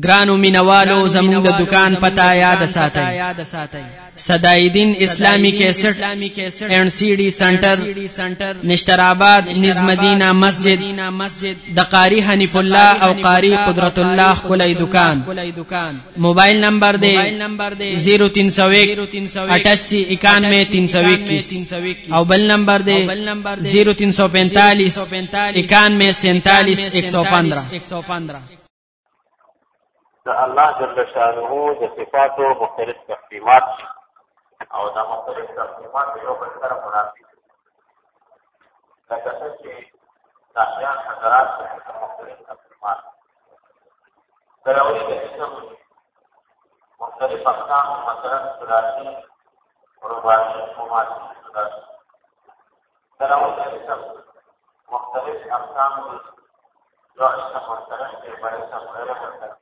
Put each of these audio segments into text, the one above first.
ګرانو مینوالو زموږ د دکان پتا یاد ساتئ. صدایدین اسلامی کیسټ این سی ڈی سنټر نشتر آباد نز مدینہ مسجد د قاری حنیف الله او قاری قدرت الله کلی دکان. موبایل نمبر دی 0301 88 91 او بل نمبر دی 0345 91 115 د الله جل شأنه د صفاتو مختلف تقسیمات أو دا مختلف تقسیمات یو بل سره مناسب لکه چې د احیان حضرات څخه مختلف تقسیمات. دراوی د اسم مختلف اقسام مثلا ثلاثي رباعي خماسي ثلاثي. دراوی د اسم مختلف اقسام یو اسم مختلف دی بل اسم غیر مختلف.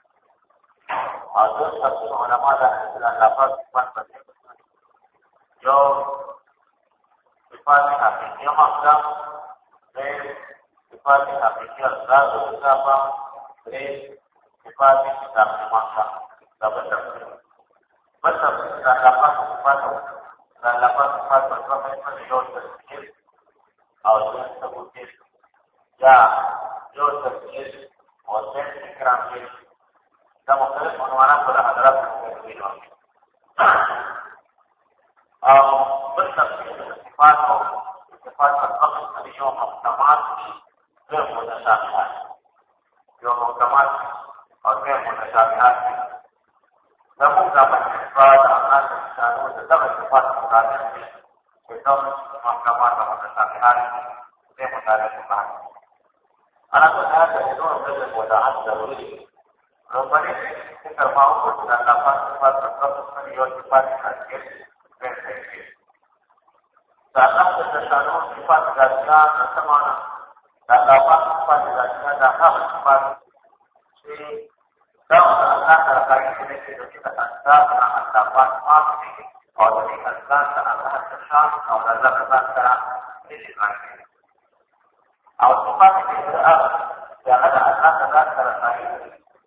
او د تاسو علما دا لفظ په پاتې یو صفات حقیقی مقدم ده صفات حقیقی اصلاح و اضافه ده صفات اضافه مقدم دا به تفسیر بس دا لفظ صفات دا لفظ صفات په پاتې باندې یو تفسیر او د ثبوت یا یو تفسیر او د اکرام کې ده مختلف عنوانات ولا عدلات الموجودين أو بالتفصيل الاتفاق أو اتفاق النقص اللي هو محكمات غير متشابهات هو محكمات أو غير متشابهات لابد من الاتفاق عن الناس الشهادات ده اتفاق متعدد بدون محكمات متشابهات غير متعدد معها أنا كنت هذا يدور من الوضعات ضروريه Los es armado con una tapa cuatro trozos superior y páginas que es sifat gajiya da samana da labar sifat gajiya da hawa sifat sai da wata Allah da rabai da nake da kika tsanta na Allah ba ma ne a wani Allah da Allah da shanu a wani zaka zaka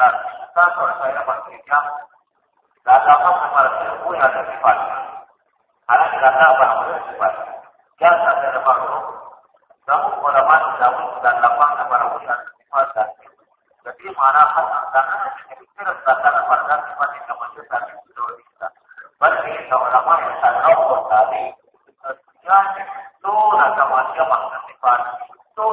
berarti kita saya berpikir tidak ada apa kepada ilmu yang ada. Karena tidak ada apa kepada sifatnya. Yang ada ada makhluk, namun pengalaman namun dan dapat kepada ilmu yang ada sifat dan Jadi mana pun antara pikir tentang kepada sifat yang muncul dan kita. Berarti ulama yang sadar tadi, dia itu rasa manusia maksud sifat, itu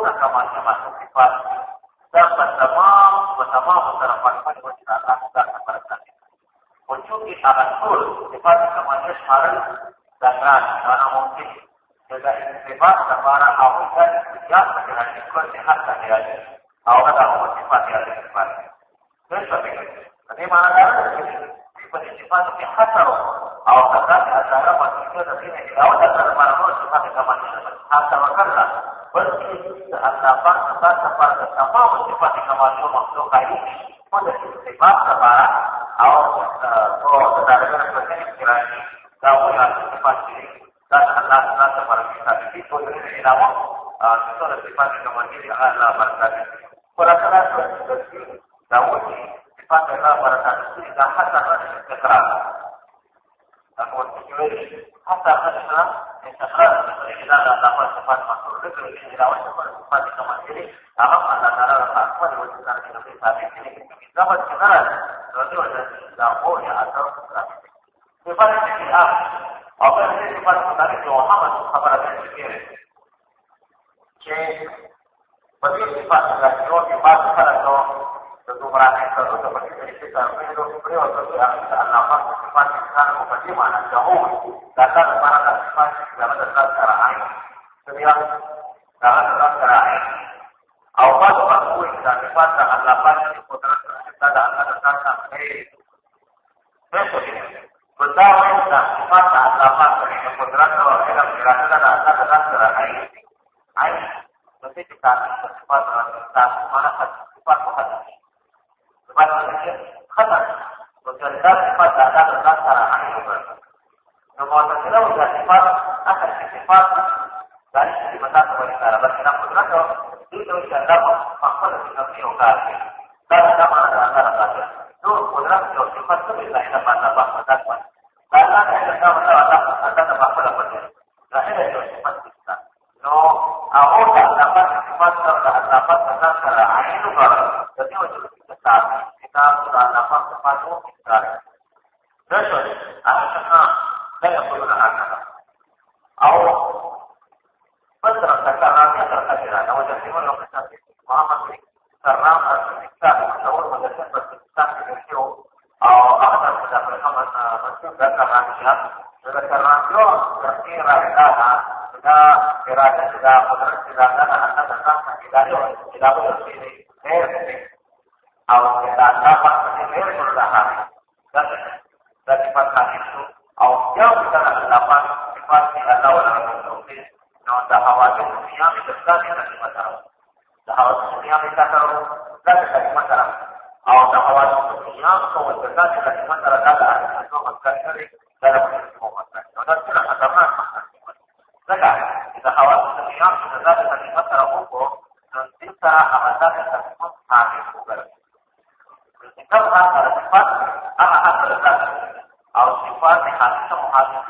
antara manusia dan ini dilawan antara manusia sifat kemanusiaan. Hasar kerja. Berarti apa apa apa apa sifat kemanusiaan makhluk ini. Pada sifat kepada Allah oh saudara seperti kirani kamu yang sifat diri dan Allah Allah kepada kita itu dari nama itu adalah sifat yang kemandiri Allah berkat. څه کوي چې راوځي په پاتې کومه کې هغه الله تعالی د خپل وجود سره کې په پاتې کې کې دا به څنګه راځي دا هو یا اثر راځي په پاتې کې هغه او په دې په پاتې کې چې محمد خبره کوي چې په دې په پاتې کې نو په پاتې سره نو د دومره څه د په دې کې چې تاسو په پرې او تاسو الله پاک په پاتې کې کار کوي په دې معنی چې هو دا تاسو لپاره د پاتې کې دا تاسو سره اړه datang secara ain Allah mengakui dan sifat dan alapan di kita dan sampai dan dan dapat dari keputusan kalau kita cara air. Air. Nanti kita bersifat dengan kita mana Tuhan. Sifat Tuhan kata. Kita sudah sifat akan sifat dari sisi mata kepada cara berkira putra itu tidak dapat faktor dari kami Dan kita mana dengan cara saja. Itu putra sifat itu bisa kita pada bahasa karena saya tahu masalah ada tempat pada pada. Nah, ini itu sifat kita. No, aku tak dapat sifat tak dapat tentang cara itu kalau jadi untuk kita saat kita sudah dapat sifat itu kita. Terus, aku senang saya menggunakan kata. Aku betul karena dia terkadang kalau jadi orang Muhammad karena kita tahu mengenai persidangan itu akan sudah mereka masuk dan melihat secara terkira kita kita kira dan tidak berkirakan anda datang kita tidak bersini awal kita dapat menilai perubahan dan dan sifat itu awal jauh kita dapat sifat tidak tahu dalam mungkin non dahawat dunia bisa tidak dimasalah dahawat dunia bisa terus tidak tidak dimasalah awal dahawat dunia kau bisa tidak dimasalah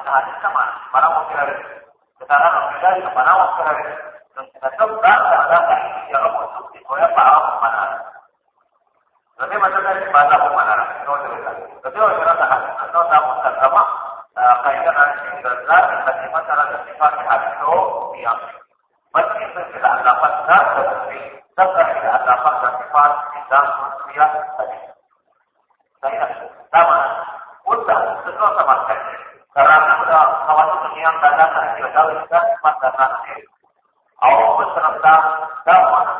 ada hadis sama malam ada dalam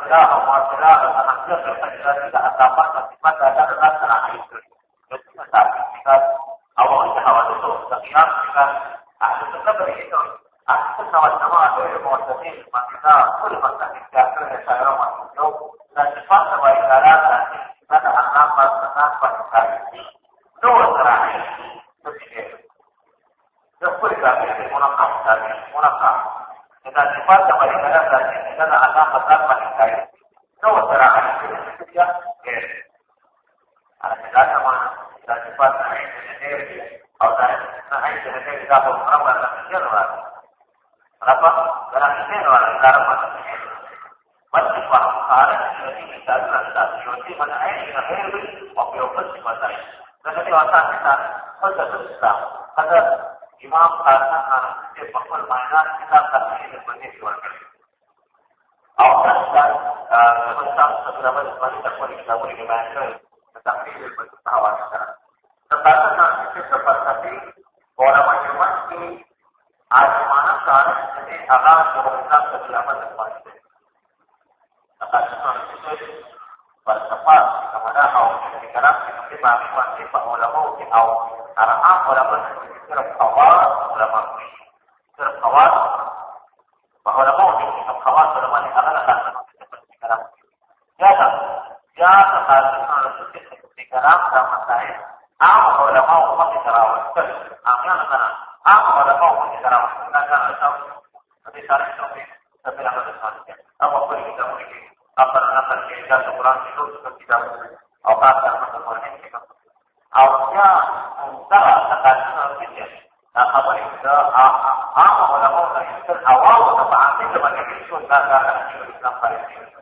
tanah itu. Jadi tetapi jika Allah itu hawa itu sekian jika ahli sunnah begitu. Ahli sunnah wal jamaah ada yang mengatakan makna kul masakin kafir yang saya masuk dan sifat sebaik dalam dan sifat anak masakan pada ini. Dua terakhir. Begitu. Jadi kafir munafik tadi munafik امام خاصا خارج سے مقبول مائنات کے ساتھ تحریر بننے کی ورکر اور دس سال سمجھتا سترہ بس بس تک پر اکتاب کی ارحام علما صرف خواص علما کوي صرف خواص په علما کې کوم خواص علما نه هغه خاصه کرام یا دا یا دا خاصه کرام دا مسائل عام علما او مخ کراوه هغه نه کنه عام علما او مخ کراوه دا کنه تاسو دې سره څه په هغه د ساتي او په دې کې دا مشکل اپر نقل کې دا قرآن شروع کتاب او خاصه mengatakan Nabi Islam Palestina.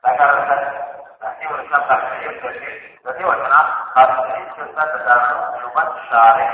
Katakan Nabi Islam Palestina berarti berarti wacana Palestina serta tentang umat syarif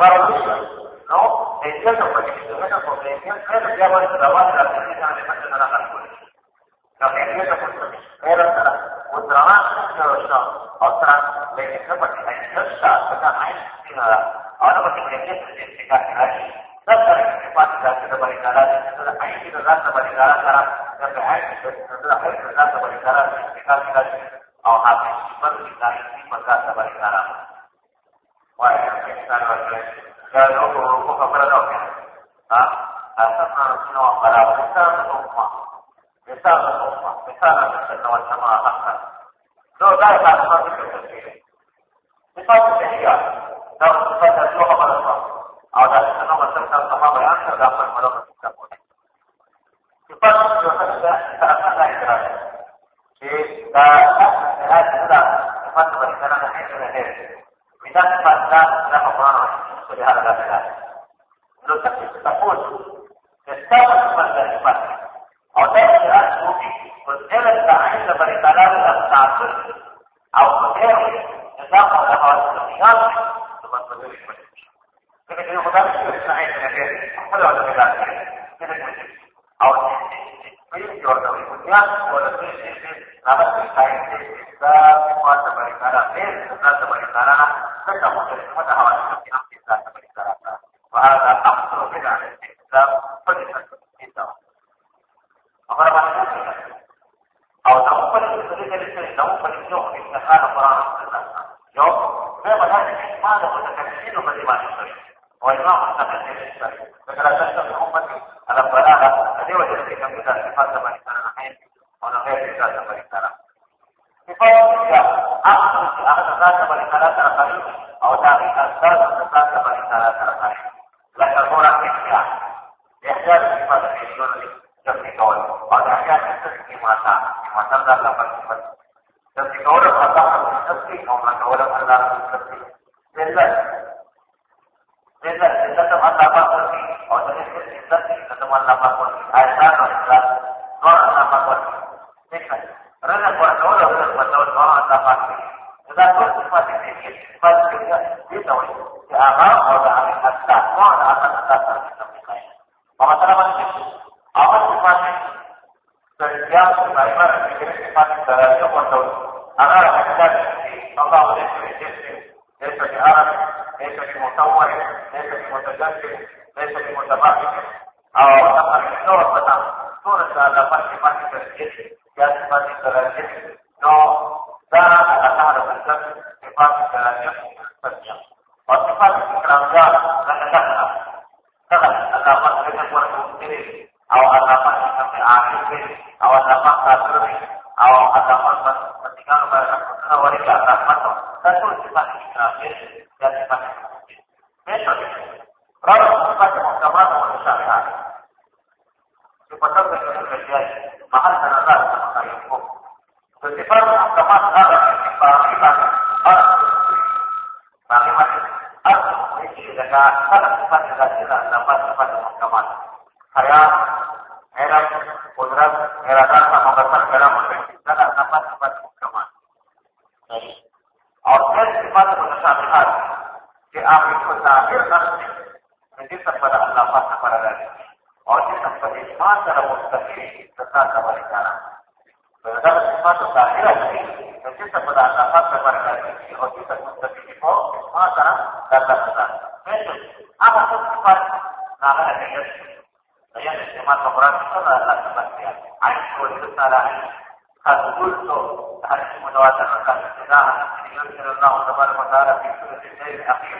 salvaron de ellos. ¿No? En cierto contexto, en esa comprensión, creo que llaman el trabajo de la ciencia de la de las escuelas. Lo que entiendo por contexto era un trabajo que lo son. Otra, le dije, porque la inserta, que está ahí, sin nada. Ahora, porque me entiendo, se explica que ahí, सब तरह के पास जाते तो बड़ी कला तो आई की तो रास्ता बड़ी कला करा जब है तो रास्ता बड़ी कला निकाल निकाल ဖြစ်တာလေ။ဒါ dapat mereka buat mungkin, awal dapat sampai akhir, awal dapat tak تفكير تتاكى والإنسان فإذا الصفات الظاهرة التي تجد من الأصفات تبرك وجود المستقيم ما ترى لا تفكر apa pun sifat nama ada yang saya istimewa keberat itu adalah sebabnya aku itu salah kalau kulto harus menawar tentang kita dengan Kita Subhanahu Wa Taala Kita surat yang terakhir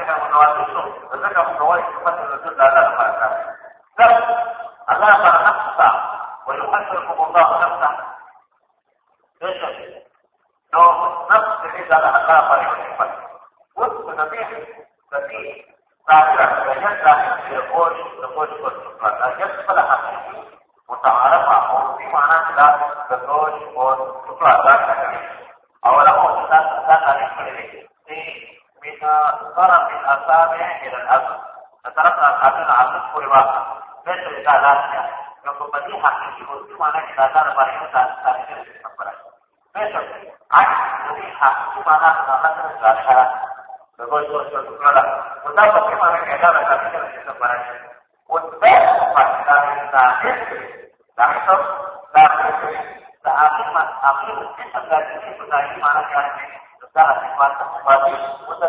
كده ونوالده وذكر فوائد مثل تدل على الحركه نفس الله خلق نفسه. ويقدر الله السابع الى الأصل فترفع الحاكم على كل واحد مثل الإجازات يعني بدي بديهة في كل معنى إجازات بريئة تاريخ المستقبل مثل عكس بديهة في معنى خلاصة الإجازات بقول سورة الكرة وده في معنى إجازات تاريخ المستقبل والبيت فكان تاريخ تحسب تاريخ आखिर आखिर उसके संदर्भ में खुदाई माना गया है उसका अस्तित्व उसका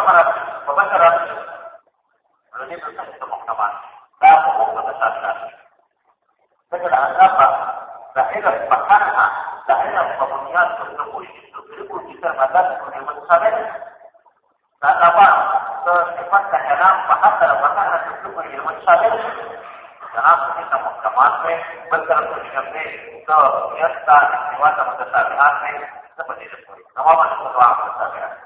فبشرت فبشرت الذي بالصحة المحتمل لا حقوق وتسلسل تجد الغابة ذخيرة مكانها ذخيرة وبنيان تدركوش تدركوش كثير المستقبل فأنا sifat kehendak bahasa bahasa tersebut ilmu sadar dalam kita mengkamate berterus kami ke nyata jiwa tersebut seperti itu. Nama masuk ke dalam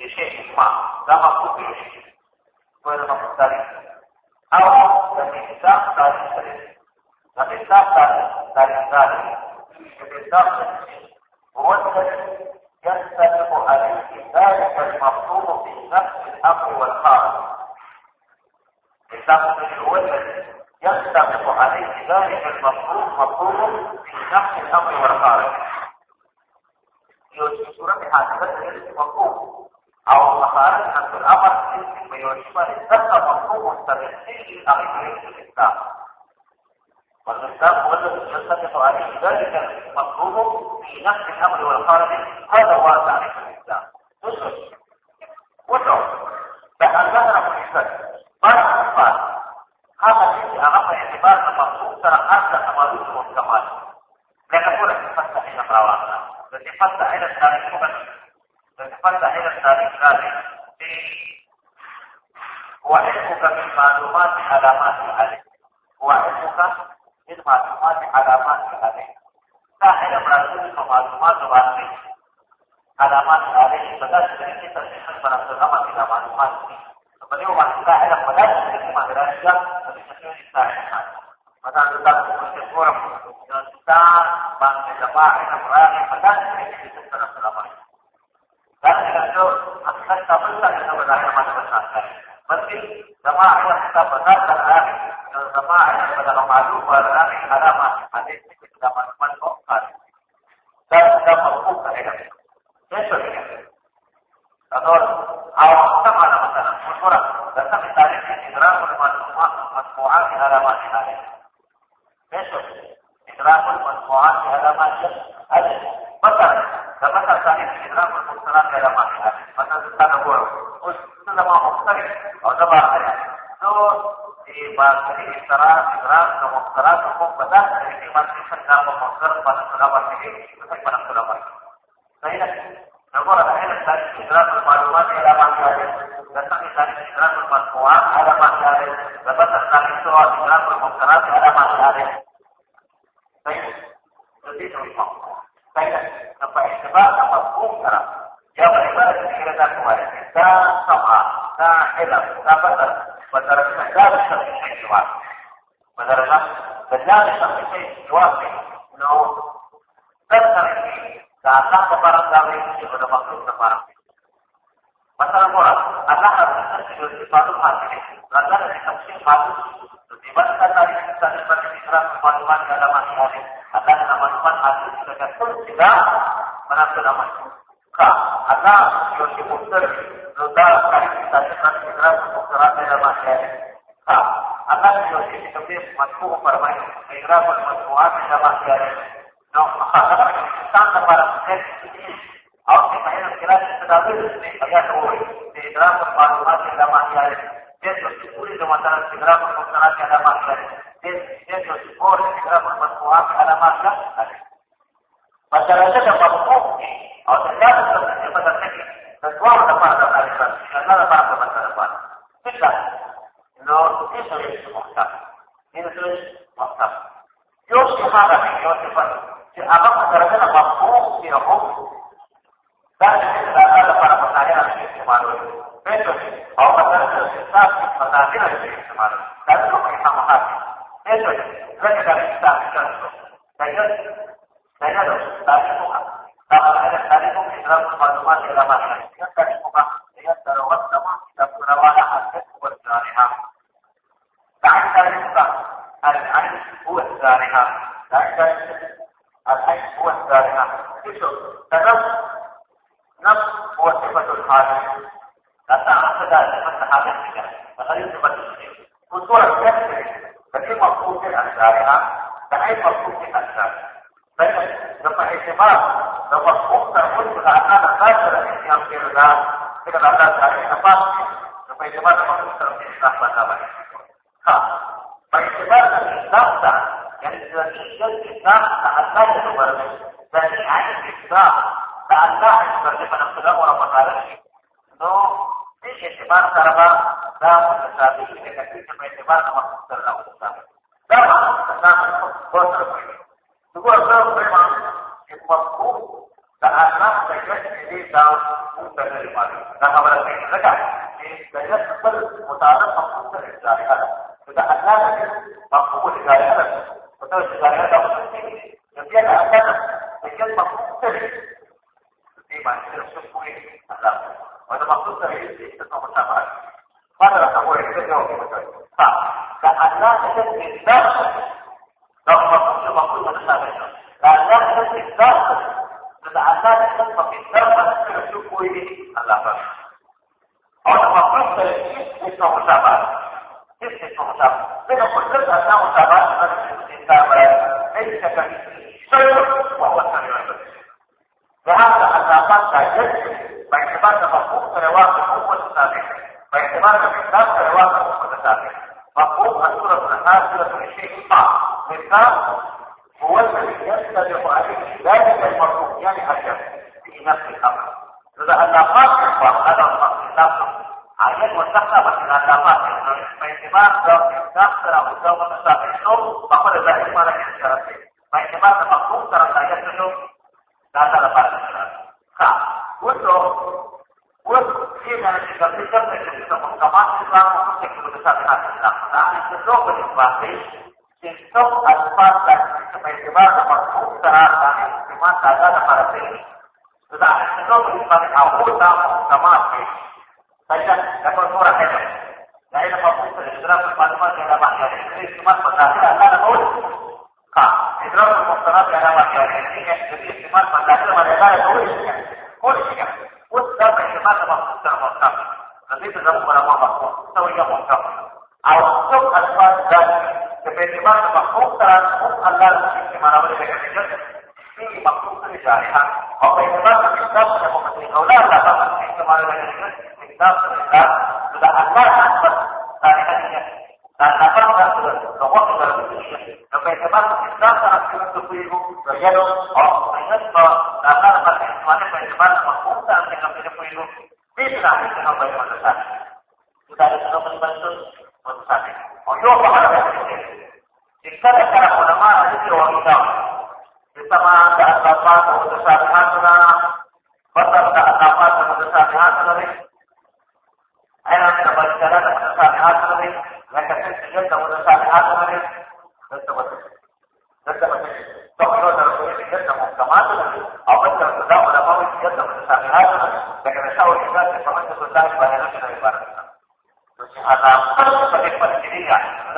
لشيء ما ده مخصوص يوشي وهذا مخصوص تاريخ. أو الإنسان تاريخ الإنسان تاريخ تاريخ تاريخ. هو الذي يستلق عليه ذلك المطلوب في نفس الامر والخارج الامر هو الذي يستلق عليه ذلك المطلوب مطلوب في نفس الامر والخارج. في صورة حادثة المطلوب أو مصاريف حق الأمر يمكن بيوشبه الدفع مطلوب التاريخي لقضيه الإسلام؟ والإسلام مغلق يلتفت عليه ذلك مطلوب في نفس الأمر والقرار. هذا هو تعريف الإسلام. نسل وشعر بأن ظهر الاسلام بعد الإسلام هذا الذي اغمى اعتبار المطلوب ترى حتى تمارسه والكمال لنقول هناك فتح إلى الروابط لكن فتح إلى التاريخ تفتح إلى التاريخ ذلك هو علمك بالمعلومات علامات عليه هو علمك بالمعلومات علامات عليه ساحل برازيل معلومات واضحة علامات عليه بدأت تركي تركيز برازيل إلى معلومات beliau masih sahil pada sisi madrasah tapi sisi sahil maka tetap mesti kurang dan kita bangsa jamaah yang berani pada sisi దానికంటూ అస్పష్టంగా నిలబడాలి ప్రతి సమాహస్త పదార్థాల సమాహస్త పదమాలు పదాన్ని హరామ అదే మనకు కాదు దానిగా మనకు కలగదు ಅದವರು ಆ ಹೊಸ ಮಾನವನ ಮುಸ್ಮರ ದತ್ತಮಿದ್ದಾರೆ ಇದ್ರಾಪುರ ಮತ್ತು ಮತ್ತು ಹಾಕಿಹಾರ ಮಾಡಿದ್ದಾರೆ ಇದ್ರಾಪುರ ಮತ್ತು ಹಾಕಿಹಾರ ಮಾಡಿದ್ದಾರೆ ಅದೇ ಬರ್ತಾರೆ ಧರ್ಮಕರ್ತಾನೆ ಇದ್ರಾಪುರ sama masalah kurang datang di tarikh idrak al-masmu'at masmu'at di halaman ini besok idrak al-masmu'at di halaman ada betul dapat tarikh idrak al-musnad di halaman ini betul kita nabur us selama mukhtar atau bahasa so di bahasa idrak idrak ke mukhtar ke mukhtar ini masih sedang mukhtar pada ulama ini pada ulama saya نقول الحين إدراك المعلومات إلى ما كان نستطيع ذلك إدراك المرفوعات على ما كان ثبت ذلك سوى إدراك المنكرات على ما كان طيب تزيد الفهم طيب نبقى اتباع yang beribadah kepada kepada kita sama, kita hilang, kita benar, benar benar sampai jiwa, benar benar sampai jiwa, no, benar karena kebarang kami kepada makhluk kebarang. Masalah orang, anak harus terjun di batu hati, karena dari kecil batu, dibandingkan dari kita dibanding kita teman-teman dalam masyarakat, akan teman-teman pun tidak menantu dalam masyarakat. عذاب جو کہ مختر روزگار کا حضرت کیا ہے Masyarakat dapat bukti kalau ternyata sebenarnya benar ini sesuatu tempat dan aliran karena tempat tempat tempat bisa nur itu itu muktab itu muktab Yusuf ada Yusuf si abang masyarakat dapat bukti hukum dan tidak ada para pertanyaan yang kemarin itu kalau masyarakat kita pertanyaan yang kemarin dan itu kita mengerti itu mereka dari kita bisa dan فإنه تعرفها تعرف إدراك المعلومات إلى ما يستعرفها ليسر والسمع تكون وضع الكتب والزارعة بعد تعرفها العين هو الزارعة بعد تعرفها العين هو الزارعة تشوف تنظر نفس هو صفة الحال لا تعرف ذلك فتح عليك فغير صفة الشيء وصورة كثيرة ففي مفهوم الأشجار فأي مفهوم الأشجار الأشرار لما اعتبار لو مفهوم تقول أنها خاسرة في أمر الله كده الله تعالى نفاق لما اعتبار مفهوم تقول أنها ها باعتبار الإسلام ده يعني الإسلام الإسلام تعالى يتبرمج لكن عن الإسلام تعالى يتبرمج من الخلاف ورمضان نو في اعتبار سربا لا متشابه لكن في اعتبار مفهوم سربا متشابه لا مفهوم سربا متشابه Juga kalau memang mampu karena saya ini tahu bukan dari mana. Nah, kalau saya kata, saya sebel mutara mampu dari syariat. Sudah ada mampu dari syariat. Betul syariat itu penting. Jadi ada apa? Saya mampu dari di mana sesuai Allah. Pada maksud saya itu sama sama. Pada boleh kita jawab betul. Tak. Karena kita tidak ضغط في ضغط متشابهه فعندها تلك الضغط تتعدى تطبق الضغط تشوف إيه الاثر أو تفكر في اسمه مشابهه اسمه مشابهه لأن كل اسماء مشابهه بس ليس كمثله شيء وهو السميع البصير وهذا العلاقات لا يجري باعتبار تفوق رواق القوة السابقة باعتبار تفوق رواق القوة السابقة مفهوم الصورة الحاسرة لشيء بعض مثال هو الذي ينطبق عليه ذلك المطلوب يعني الشر في نفس الامر اذا العلاقات اخوان هذا الخلاف عين وسخنا بس العلاقات باعتبار لو الانسان ترى مستوى متسابقه فقد ذلك ما لك الشرف باعتبار المطلوب ترى لا يصل لا ترى بعد الشرف وانه وفينا نتكلم في المحكمات الاسلام وكيف متسابقات الاسلام نحن estos alfazas que me llevaron a mostrar a mi más sagrada para ti. Sudah, itu bukan aku tahu sama aku. Saya dapat surah itu. Saya dapat putus sudah berpatma ke dalam hati. Ini cuma pendapat ada pun. Ha, itu berpatma ke dalam hati. Ini cuma pendapat mereka itu isinya. Kulisnya. Putus sampai cuma sama putus sama. Nanti bisa berapa waktu. Tahu ya mungkin. Awal asfal dan باعتبار مخلوق مخلوق الله في ما نقول لك في مخلوق الجارحة أو باعتبار الإسلام المقدسين أو لا لا فقط في ما نقول لك الإسلام الإسلام إذا الله أكبر ثانية dan apa bahwa keberadaan dan bagaimana Islam sangat untuk itu berjaya oh ingat bahwa dasar pada semuanya bagaimana mengumpulkan dengan hidup pendirian,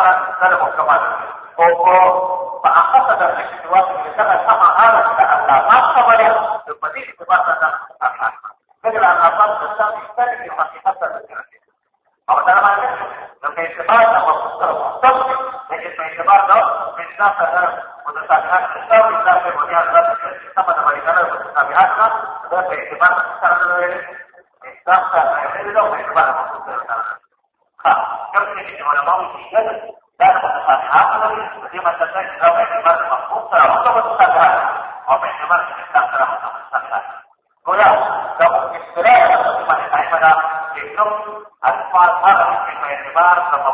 سره سره محکمه ده او په په هغه سره چې جواب کې سره سم حالت ده الله ما خبره د پدې په پاتہ ده کله هغه پاتہ د ځان ستړي په حقیقت سره او دا باندې نو په اعتبار د مستر مستر چې په اعتبار د انسان سره د تاکات سره د تاکات په اړه د تاکات سره د تاکات سره part of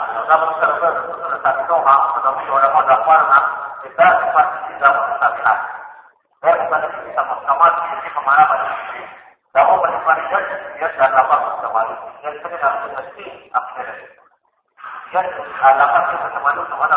Nós vamos tratando toda essa dan lapan itu kemalu kepada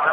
ಮಾತ್ರ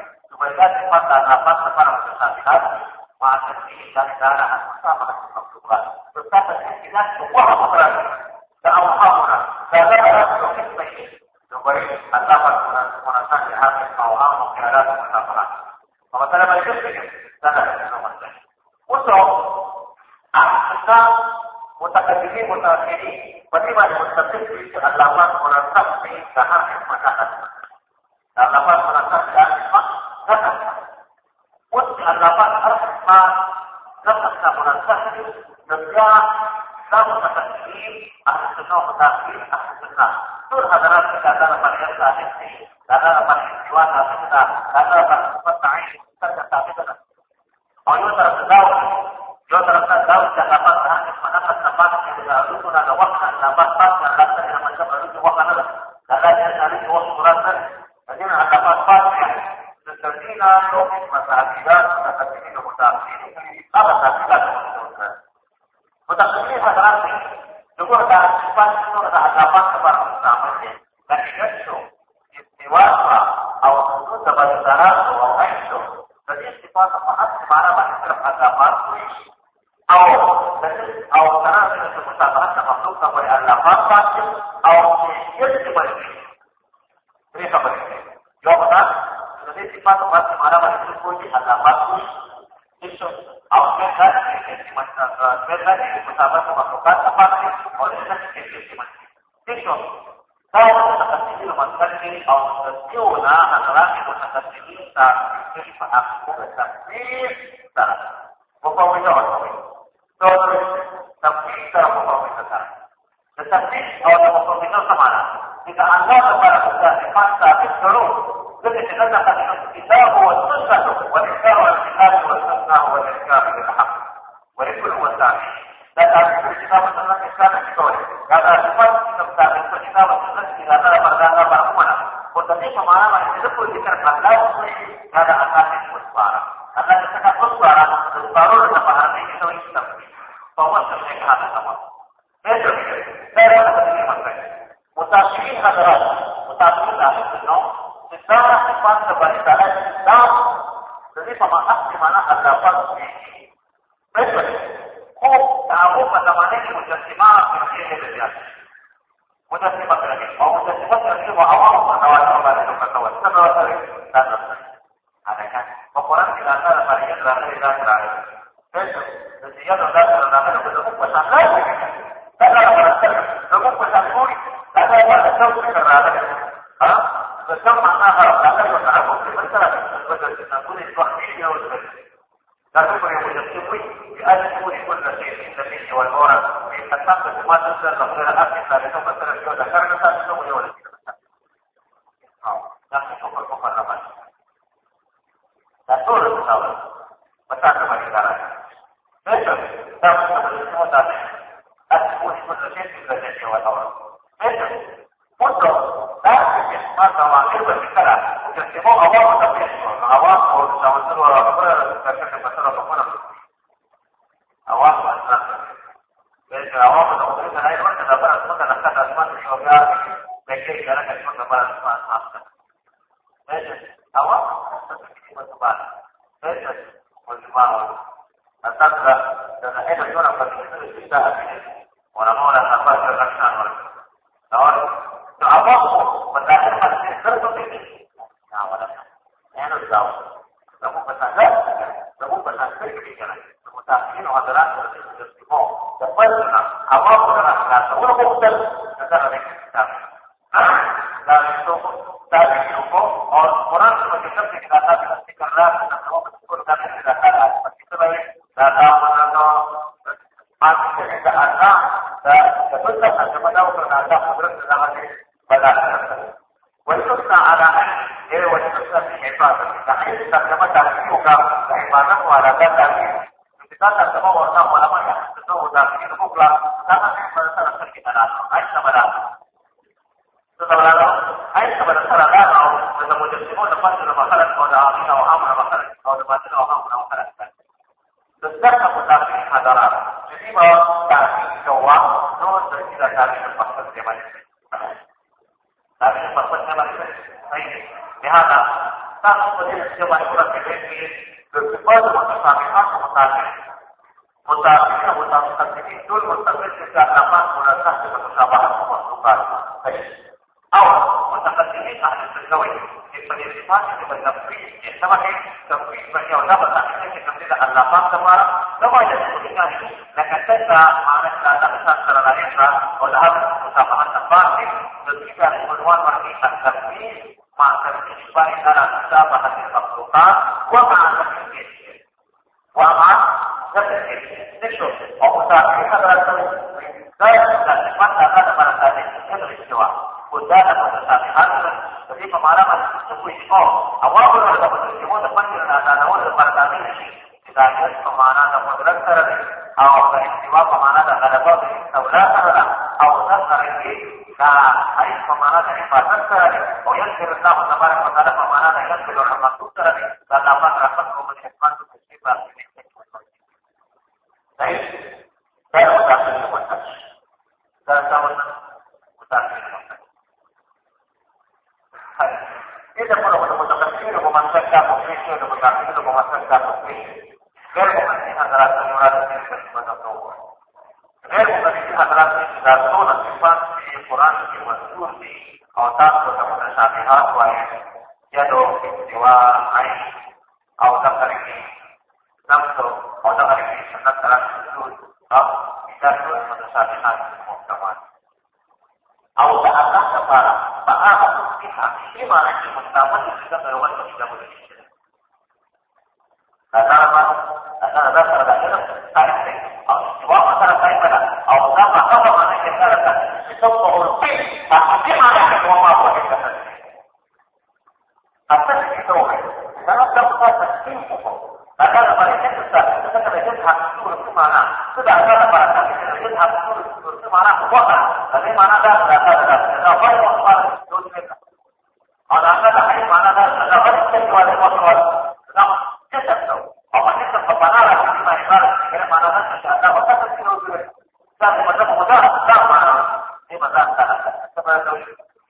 not to صفات په هر معنا باندې صرف اضافات کوي establecer manucata para morir Eso, dado la castigo bastante a una nacional de los castigistas que es para poder Tapi mana itu pun diterbangkan pada akar yang suara. Karena ketika suara itu baru ada pahala yang itu kita bahwa sebenarnya kehadiran sama. Itu, saya akan berdiri maksudnya. Mutasyikin hadirat, mutasyikin hadirat, mutasyikin hadirat, mutasyikin hadirat, mutasyikin hadirat, mutasyikin hadirat, jadi pemahaman di mana hadapan Betul. Kok oh, tahu pada mana ini mencari malam yang ini? وده صفة الغيب ما هو ده صفة الغيب وعوض نواتر ما لهم الأول سنواتر لا نصر هذا كان وقرآن إلى أثار فريق لا غير لا ترى في مثلا نقول الوحيد pasando, que más de la gente, la gente, la gente, la gente, la gente, la gente, tak ini adalah sesuatu yang dapat apa pun orang kata. Orang bukan negara kita. Dan itu tadi itu orang sebagai kita kata karena kita tahu betul kan kita kata. Pasti terbaik datang-menanam mati ketika anak dan sebentar sama tahu kerana ada kudrat dalam hati balas. Wajibna ala eh wajibna fi ibadah. Tapi kita sama tak juga keimanan wala tadi. Kita tak sama orang ulama ya itu udah itu bukan karena masalah kita ada ai sabara setelah lalu ai sabara salah lalu ketemu di sini ada pas ada masalah kalau ada atau amra masalah kalau ada masalah amra masalah Besar mutasi adalah jadi bahwa kaki doa itu tidak kami tempat bagaimana tapi tempat bagaimana ini lihat tak seperti sebuah surat kedai berkepada mutasabihat mutasabihat mutasabihat itu mutasabihat juga dapat merasa bersabahan memasukkan awal mutasabihat ahli bergawi penerimaan yang bernafi sama kayak tapi bagi bertanya kita tidak Allah sama sama yang sebutkan dan kata mana kata secara lain oleh musabahan tafsir dan kita bernuan bagi tasbih maka disebut dalam musabahan al-makhluqat wa ma'al wa ma'al Itu, Allah Ta'ala adalah saya dan sifat ada pada saat itu peristiwa. Kuda dan mutasabihat jadi pemarahan sebuah itu awal benar dapat semua depan kita ada nawar depan kami kita lihat pemana dan modern terus awal peristiwa pemana dan ada apa sebelah sana awal terus nah hari pemana dari حضرات ذاتون الصفات في القرآن في مذكور في أوتاد ومتشابهات وهي يدو استواء عين أو ذكره نفسه أو ذكره سنة ثلاث سجود أو إدارة المتشابهات المحكمات أو تأكد كفارة فآخذ بها فيما نحن مستعمل في ذكر وجه إلى مدرسة sudah ada barang kecil harus turun mana kekuatan tapi mana ada data data apa yang orang turun mereka orang ada hari mana ada data banyak kecuali ada kosong kita cetak tahu apa yang terpapar lah di masyarakat yang mana ada data apa yang turun mereka kita macam muda kita mana ini macam data sebenarnya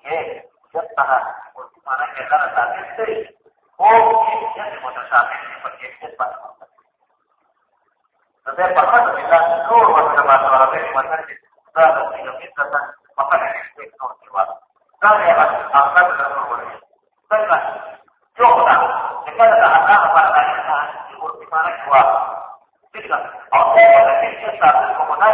ye जब कहा और तुम्हारा कहता रहता है वो जैसे मोटरसाइकिल पर एक से पास نو بیا په خاطر چې تاسو ټول ورته ما سره به مثلا چې دا د یو مثلا په خاطر چې تاسو ټول ورته دا یې هغه د نور ورته څنګه یو خدا چې کله دا هغه په اړه چې ورته پاره کوا څنګه او دا چې تاسو کومه نه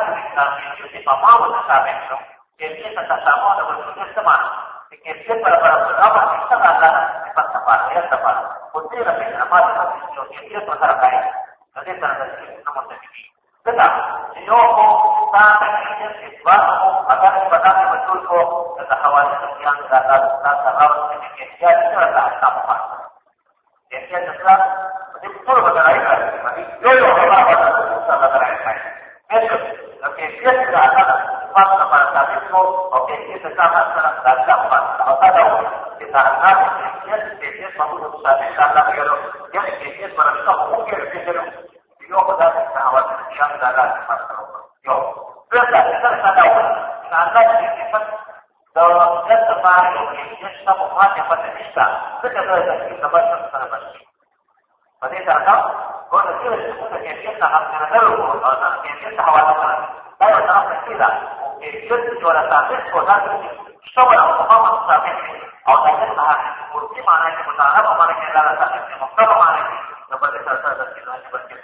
چې په ما مو تاسو que empieza esta sabona por el semana, y que siempre para los trabajos que está pasando, se pasa para esta parte, porque la primera parte de la que siempre para la caída. فليس المتكلم तथा जिनों को ना तकलीफ़ से बात को अगर पता है बच्चों को तथा हवाले से ज्ञान दाता तथा सहावत से के क्या इसका रास्ता पास जैसे दूसरा मुझे पूर्व बताई कर अभी जो जो हवा बता दूसरा लग रहा है ऐसे ओके किस रास्ता पास का रास्ता देखो ओके किस रास्ता का रास्ता पास बता दो कि रास्ता के किस से बहुत नुकसान है रास्ता करो यह किस पर उसका मुख्य उद्देश्य يوم ذات السنوات الشام لا لا يوم فإذا إذا سنوات فعندك يجب لو جد معي يشتم هذه فتنشتا فكذا يجب تبشر سنة بشر فليس أنا قلت كيف يكون كيفيتنا عن نغيره أنا كيفيتنا حوالي لا يتعرف كده وكيفيت ولا تعرف ولا اشتغل أو تمام تعرف أو تعرفها ودي معناه متعرفة معناه لا تعرف مكتبة معناه لما تتعرف كده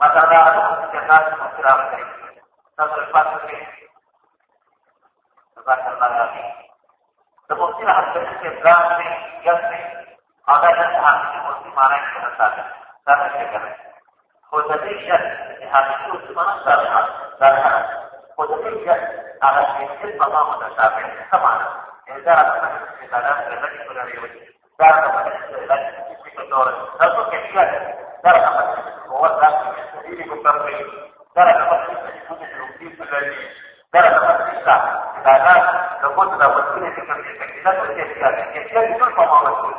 متضاد جنات وسراج نظر الفاتح في ذات المراقي تبصير حتى الاستدراج में يسمي هذا يسعى في المسلم على الانسان هذا الشكل وتدريجا هذه الشروط ما صالحة صالحة وتدريجا على الشيء النظام متشابه طبعا إذا أردنا الاستدراج الذي تدريجه ذات الاستدراج في الدور نظر كثيرا درجة موزع في التمرين درجة خمسة في وجود الوجود الذي درجة خمسة فهذا لابد لو كنا في التكتيكات والتكتيكات التكتيكات دول تماما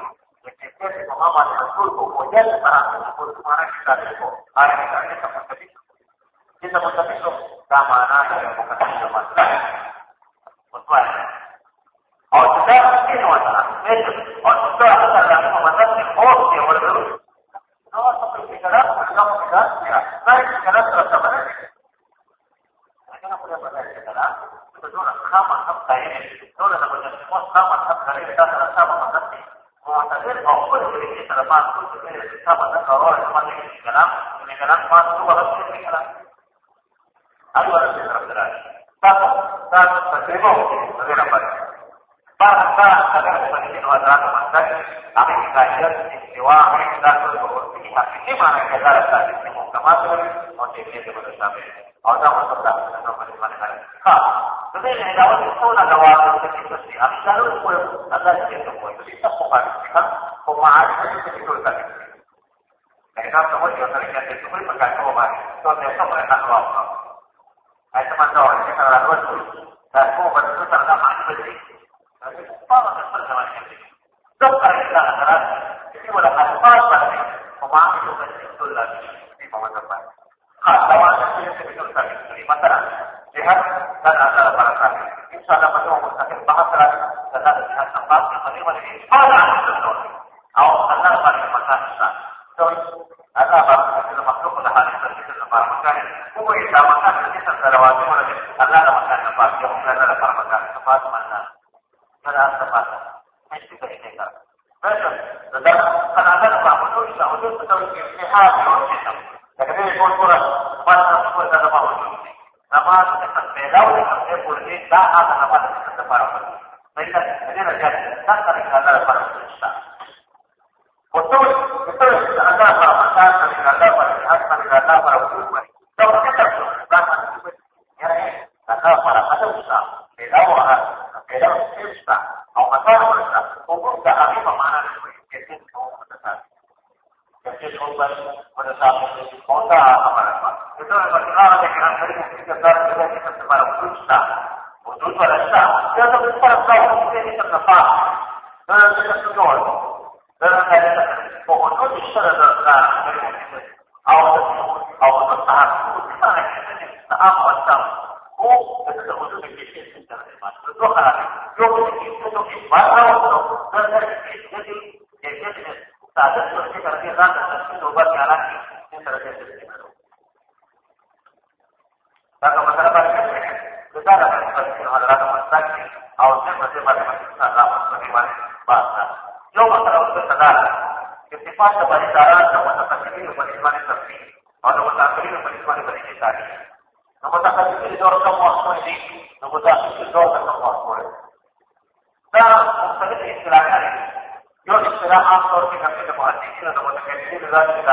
التكتيكات تماما المسؤول هو ده اللي معناه المسؤول ما راكش تعرفه عارف أنت مستفيد انت مستفيد ده معناه أنك مستفيد مطلع أو تدرس إيه ولا إيه أو تدرس على مدرسه أوكي ولا no explicar mira no explicará pero está para eso no puede pasar explicará pero no las jamas no caen no las apoyamos jamas no caen está la sama mandante معتبر او كل اللي كده ما كل اللي كتاب ده قرار ما نيجي كلام من كلام ما هو ولا كلام ايوه رب Satu, satu, seribu, berbeda pada. Bahasa agar sebagai nuadran masa kami dikajar istiwa kita berkursi ini mana kita rasa ini mau ke mana untuk ini bersama. Orang masuk dalam sama mana mana. Ha, jadi ini dapat itu nak awal untuk itu sih. Kami selalu boleh ada itu boleh. Jadi tak bukan kan pemahaman itu itu tadi. Mereka semua juga sering itu boleh berkata pemahaman. Soalnya mereka tahu ai ta man dawa ne kana da wasu da ko ba su ta da ma ni ba ne ba ba ta ta ma ni duk kare da da ini wala alfaz ba ne kuma an yi da su da ni ba ma ta ba ha dawa da su ne su ta ni masala jihad dan asal para kami insya Allah pada umur sakit bahasa dan jihad tempat yang paling paling pada itu atau asal pada masalah so Baik, ini raja tak ada kata para kita. Betul, betul ada para makan, ada para jihad, ada para ulama. Kalau kita bahkan ya kata para kata usah, beda orang, beda usah, atau kata usah, umum tak ada pemana jadi itu jadi korban pada saat itu kota apa apa itu bagaimana dengan hari ini kita kita kita sebarang usah untuk pada sah kita besar tahu kita ini terdapat dan kita semua dan ada pokok itu secara terang أو أو تصحح أو أصلا هو تتدخل في الشيء في التعليمات تدخل يوم يوم ما هو الذي faɗa bari tara da wata kasiri da bari bari tafi a da wata kasiri da bari bari bari kitari da wata kasiri da wata kasuwa ne da wata kasiri da wata kasuwa ne da musalin islahiya ne yau islahiya an sauke kafin da mu'addisina da wata kasiri da za su